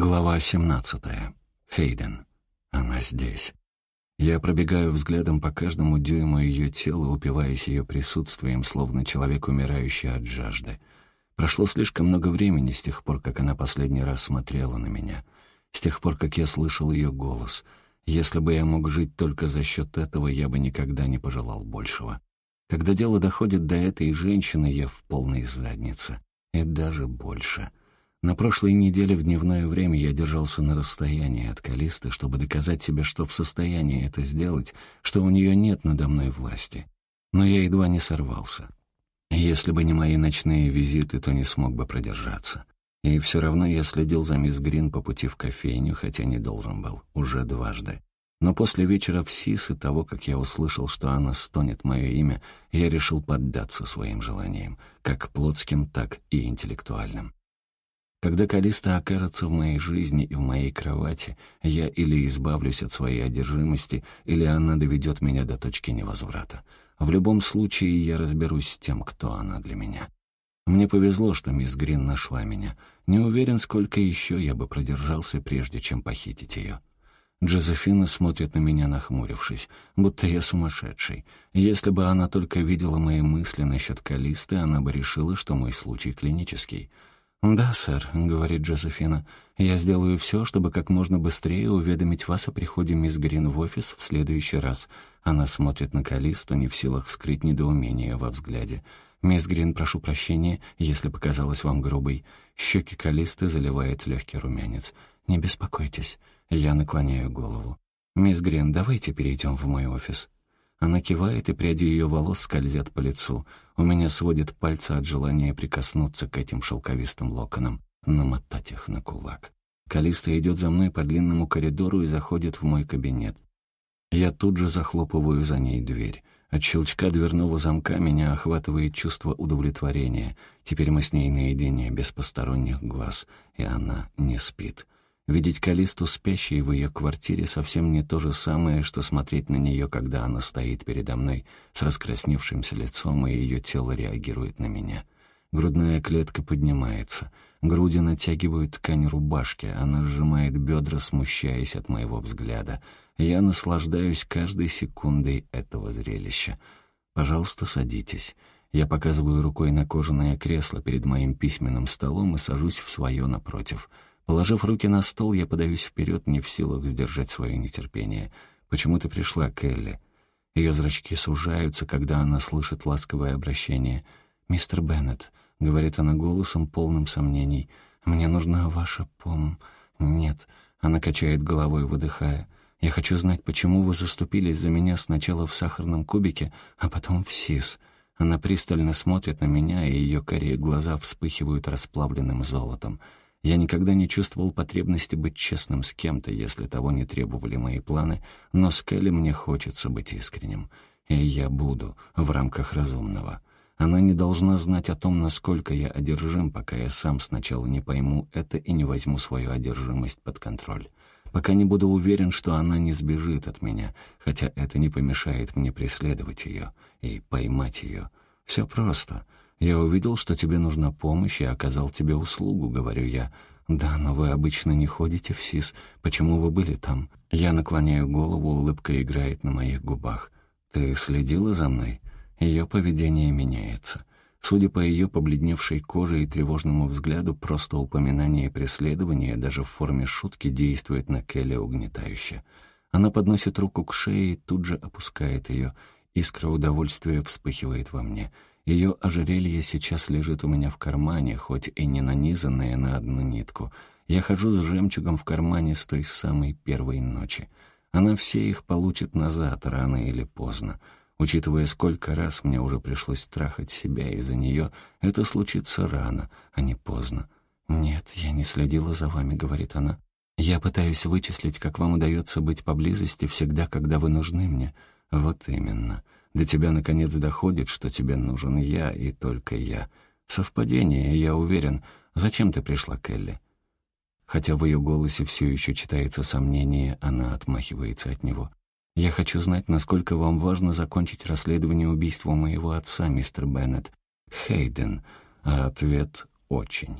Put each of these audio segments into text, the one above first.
Глава 17. Хейден. Она здесь. Я пробегаю взглядом по каждому дюйму ее тела, упиваясь ее присутствием, словно человек, умирающий от жажды. Прошло слишком много времени с тех пор, как она последний раз смотрела на меня, с тех пор, как я слышал ее голос. Если бы я мог жить только за счет этого, я бы никогда не пожелал большего. Когда дело доходит до этой женщины, я в полной заднице. И даже больше — на прошлой неделе в дневное время я держался на расстоянии от Калисты, чтобы доказать себе, что в состоянии это сделать, что у нее нет надо мной власти. Но я едва не сорвался. Если бы не мои ночные визиты, то не смог бы продержаться. И все равно я следил за мисс Грин по пути в кофейню, хотя не должен был, уже дважды. Но после вечера в СИС и того, как я услышал, что она стонет мое имя, я решил поддаться своим желаниям, как плотским, так и интеллектуальным. Когда Калиста окажется в моей жизни и в моей кровати, я или избавлюсь от своей одержимости, или она доведет меня до точки невозврата. В любом случае я разберусь с тем, кто она для меня. Мне повезло, что мисс Грин нашла меня. Не уверен, сколько еще я бы продержался, прежде чем похитить ее. Джозефина смотрит на меня, нахмурившись, будто я сумасшедший. Если бы она только видела мои мысли насчет Калисты, она бы решила, что мой случай клинический — «Да, сэр», — говорит Джозефина. «Я сделаю все, чтобы как можно быстрее уведомить вас о приходе мисс Грин в офис в следующий раз». Она смотрит на Калисту, не в силах скрыть недоумение во взгляде. «Мисс Грин, прошу прощения, если показалась вам грубой». Щеки Калисты заливает легкий румянец. «Не беспокойтесь». Я наклоняю голову. «Мисс Грин, давайте перейдем в мой офис». Она кивает, и пряди ее волос скользят по лицу. У меня сводит пальцы от желания прикоснуться к этим шелковистым локонам, намотать их на кулак. Калиста идет за мной по длинному коридору и заходит в мой кабинет. Я тут же захлопываю за ней дверь. От щелчка дверного замка меня охватывает чувство удовлетворения. Теперь мы с ней наедине, без посторонних глаз, и она не спит. Видеть Калисту спящей в ее квартире совсем не то же самое, что смотреть на нее, когда она стоит передо мной с раскрасневшимся лицом, и ее тело реагирует на меня. Грудная клетка поднимается. Груди натягивают ткань рубашки, она сжимает бедра, смущаясь от моего взгляда. Я наслаждаюсь каждой секундой этого зрелища. «Пожалуйста, садитесь». Я показываю рукой на кожаное кресло перед моим письменным столом и сажусь в свое напротив — Положив руки на стол, я подаюсь вперед, не в силах сдержать свое нетерпение. «Почему ты пришла, Келли?» Ее зрачки сужаются, когда она слышит ласковое обращение. «Мистер Беннет», — говорит она голосом, полным сомнений, — «мне нужна ваша пом...» «Нет», — она качает головой, выдыхая. «Я хочу знать, почему вы заступились за меня сначала в сахарном кубике, а потом в СИС». Она пристально смотрит на меня, и ее корее глаза вспыхивают расплавленным золотом. Я никогда не чувствовал потребности быть честным с кем-то, если того не требовали мои планы, но с Келли мне хочется быть искренним. И я буду в рамках разумного. Она не должна знать о том, насколько я одержим, пока я сам сначала не пойму это и не возьму свою одержимость под контроль. Пока не буду уверен, что она не сбежит от меня, хотя это не помешает мне преследовать ее и поймать ее. Все просто — «Я увидел, что тебе нужна помощь и оказал тебе услугу», — говорю я. «Да, но вы обычно не ходите в СИС. Почему вы были там?» Я наклоняю голову, улыбка играет на моих губах. «Ты следила за мной?» Ее поведение меняется. Судя по ее побледневшей коже и тревожному взгляду, просто упоминание преследования даже в форме шутки действует на Келли угнетающе. Она подносит руку к шее и тут же опускает ее. Искра удовольствия вспыхивает во мне — ее ожерелье сейчас лежит у меня в кармане, хоть и не нанизанное на одну нитку. Я хожу с жемчугом в кармане с той самой первой ночи. Она все их получит назад, рано или поздно. Учитывая, сколько раз мне уже пришлось трахать себя из-за нее, это случится рано, а не поздно. «Нет, я не следила за вами», — говорит она. «Я пытаюсь вычислить, как вам удается быть поблизости всегда, когда вы нужны мне». «Вот именно. До тебя наконец доходит, что тебе нужен я и только я. Совпадение, я уверен. Зачем ты пришла, Келли?» Хотя в ее голосе все еще читается сомнение, она отмахивается от него. «Я хочу знать, насколько вам важно закончить расследование убийства моего отца, мистер Беннет. Хейден». А ответ «очень».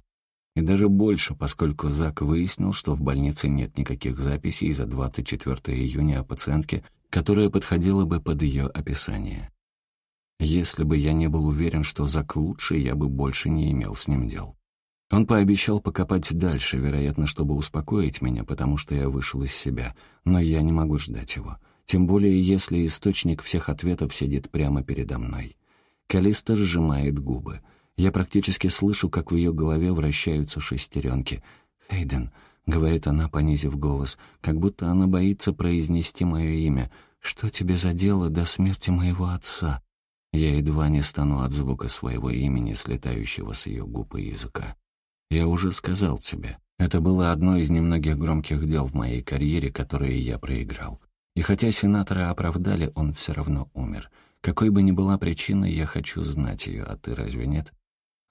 И даже больше, поскольку Зак выяснил, что в больнице нет никаких записей за 24 июня о пациентке, которая подходила бы под ее описание. Если бы я не был уверен, что Зак лучше, я бы больше не имел с ним дел. Он пообещал покопать дальше, вероятно, чтобы успокоить меня, потому что я вышел из себя, но я не могу ждать его. Тем более, если источник всех ответов сидит прямо передо мной. Калиста сжимает губы. Я практически слышу, как в ее голове вращаются шестеренки. «Хейден», — говорит она, понизив голос, как будто она боится произнести мое имя. «Что тебе за дело до смерти моего отца?» Я едва не стану от звука своего имени, слетающего с ее губ и языка. Я уже сказал тебе, это было одно из немногих громких дел в моей карьере, которые я проиграл. И хотя сенатора оправдали, он все равно умер. Какой бы ни была причина, я хочу знать ее, а ты разве нет?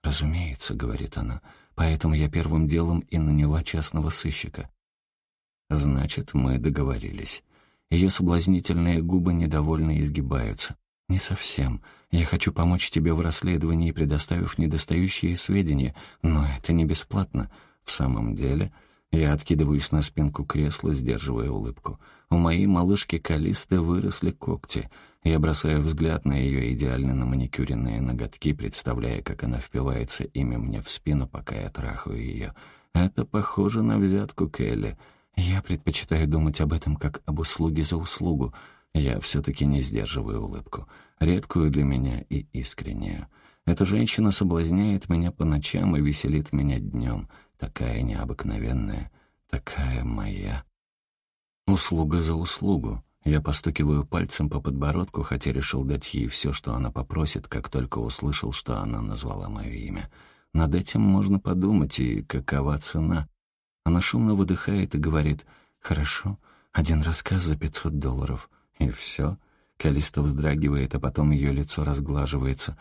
«Разумеется», — говорит она, — «поэтому я первым делом и наняла частного сыщика». «Значит, мы договорились». Ее соблазнительные губы недовольно изгибаются. «Не совсем. Я хочу помочь тебе в расследовании, предоставив недостающие сведения, но это не бесплатно. В самом деле...» Я откидываюсь на спинку кресла, сдерживая улыбку. У моей малышки Калисты выросли когти. Я бросаю взгляд на ее идеально наманикюренные ноготки, представляя, как она впивается ими мне в спину, пока я трахаю ее. Это похоже на взятку Келли. Я предпочитаю думать об этом как об услуге за услугу. Я все-таки не сдерживаю улыбку. Редкую для меня и искреннюю. Эта женщина соблазняет меня по ночам и веселит меня днем. Такая необыкновенная, такая моя. Услуга за услугу. Я постукиваю пальцем по подбородку, хотя решил дать ей все, что она попросит, как только услышал, что она назвала мое имя. Над этим можно подумать, и какова цена. Она шумно выдыхает и говорит, «Хорошо, один рассказ за пятьсот долларов». И все. Калиста вздрагивает, а потом ее лицо разглаживается.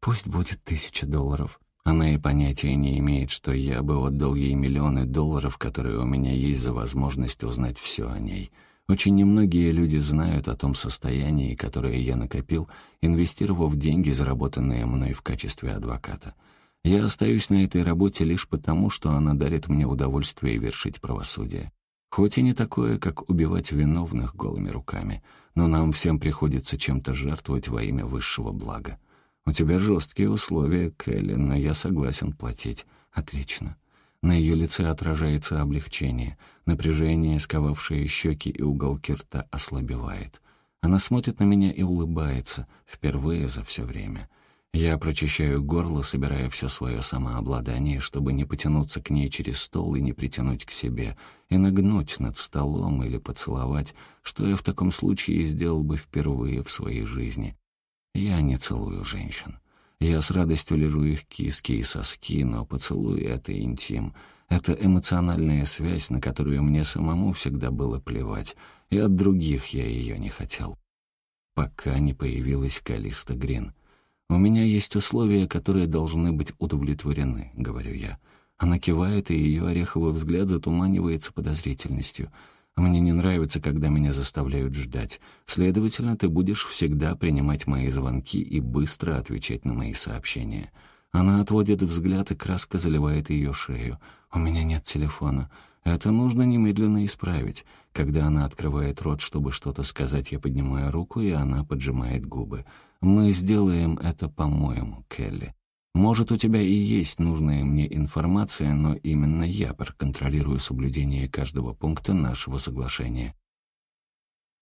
Пусть будет тысяча долларов. Она и понятия не имеет, что я бы отдал ей миллионы долларов, которые у меня есть за возможность узнать все о ней. Очень немногие люди знают о том состоянии, которое я накопил, инвестировав деньги, заработанные мной в качестве адвоката. Я остаюсь на этой работе лишь потому, что она дарит мне удовольствие вершить правосудие. Хоть и не такое, как убивать виновных голыми руками, но нам всем приходится чем-то жертвовать во имя высшего блага. У тебя жесткие условия, Келли, но я согласен платить. Отлично. На ее лице отражается облегчение. Напряжение, сковавшее щеки и уголки рта, ослабевает. Она смотрит на меня и улыбается, впервые за все время. Я прочищаю горло, собирая все свое самообладание, чтобы не потянуться к ней через стол и не притянуть к себе, и нагнуть над столом или поцеловать, что я в таком случае сделал бы впервые в своей жизни. Я не целую женщин. Я с радостью лежу их киски и соски, но поцелуй — это интим. Это эмоциональная связь, на которую мне самому всегда было плевать, и от других я ее не хотел. Пока не появилась Калиста Грин — «У меня есть условия, которые должны быть удовлетворены», — говорю я. Она кивает, и ее ореховый взгляд затуманивается подозрительностью. «Мне не нравится, когда меня заставляют ждать. Следовательно, ты будешь всегда принимать мои звонки и быстро отвечать на мои сообщения». Она отводит взгляд, и краска заливает ее шею. «У меня нет телефона. Это нужно немедленно исправить. Когда она открывает рот, чтобы что-то сказать, я поднимаю руку, и она поджимает губы. Мы сделаем это по-моему, Келли. Может, у тебя и есть нужная мне информация, но именно я проконтролирую соблюдение каждого пункта нашего соглашения.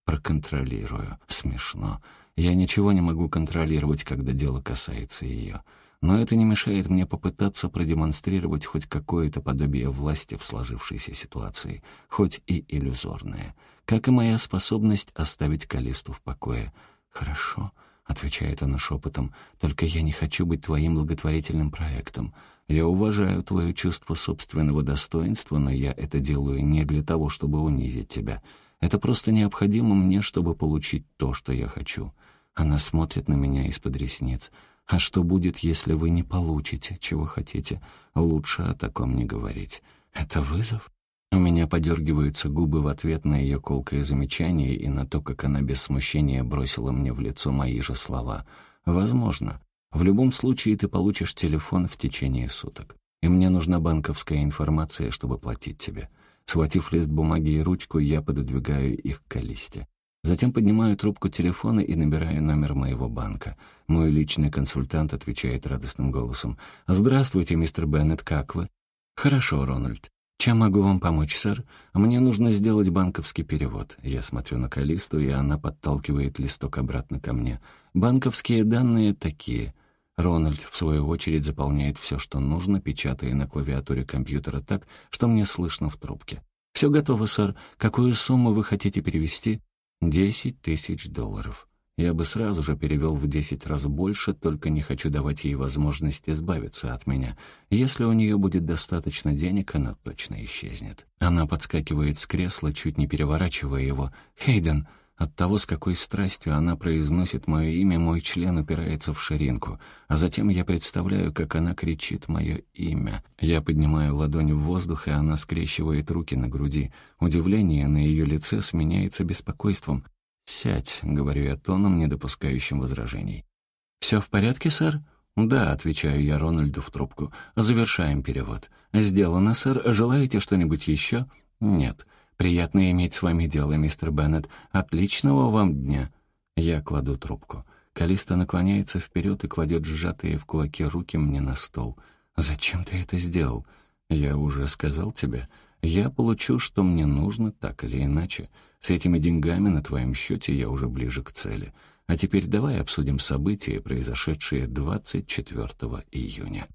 Проконтролирую. Смешно. Я ничего не могу контролировать, когда дело касается ее. Но это не мешает мне попытаться продемонстрировать хоть какое-то подобие власти в сложившейся ситуации, хоть и иллюзорное, как и моя способность оставить Калисту в покое. «Хорошо», — отвечает она шепотом, — «только я не хочу быть твоим благотворительным проектом. Я уважаю твое чувство собственного достоинства, но я это делаю не для того, чтобы унизить тебя. Это просто необходимо мне, чтобы получить то, что я хочу». Она смотрит на меня из-под ресниц. «А что будет, если вы не получите, чего хотите? Лучше о таком не говорить. Это вызов?» У меня подергиваются губы в ответ на ее колкое замечание и на то, как она без смущения бросила мне в лицо мои же слова. «Возможно. В любом случае ты получишь телефон в течение суток. и мне нужна банковская информация, чтобы платить тебе. Схватив лист бумаги и ручку, я пододвигаю их к Калисте. Затем поднимаю трубку телефона и набираю номер моего банка. Мой личный консультант отвечает радостным голосом. «Здравствуйте, мистер Беннет, как вы?» «Хорошо, Рональд. Чем могу вам помочь, сэр? Мне нужно сделать банковский перевод». Я смотрю на Калисту, и она подталкивает листок обратно ко мне. «Банковские данные такие». Рональд, в свою очередь, заполняет все, что нужно, печатая на клавиатуре компьютера так, что мне слышно в трубке. «Все готово, сэр. Какую сумму вы хотите перевести?» «Десять тысяч долларов». Я бы сразу же перевел в десять раз больше, только не хочу давать ей возможность избавиться от меня. Если у нее будет достаточно денег, она точно исчезнет. Она подскакивает с кресла, чуть не переворачивая его. «Хейден!» От того, с какой страстью она произносит мое имя, мой член упирается в ширинку, а затем я представляю, как она кричит мое имя. Я поднимаю ладонь в воздух, и она скрещивает руки на груди. Удивление на ее лице сменяется беспокойством. «Сядь», — говорю я тоном, не допускающим возражений. «Все в порядке, сэр?» «Да», — отвечаю я Рональду в трубку. «Завершаем перевод». «Сделано, сэр. Желаете что-нибудь еще?» «Нет». «Приятно иметь с вами дело, мистер Беннет. Отличного вам дня». Я кладу трубку. Калиста наклоняется вперед и кладет сжатые в кулаки руки мне на стол. «Зачем ты это сделал?» «Я уже сказал тебе. Я получу, что мне нужно, так или иначе. С этими деньгами на твоем счете я уже ближе к цели. А теперь давай обсудим события, произошедшие 24 июня».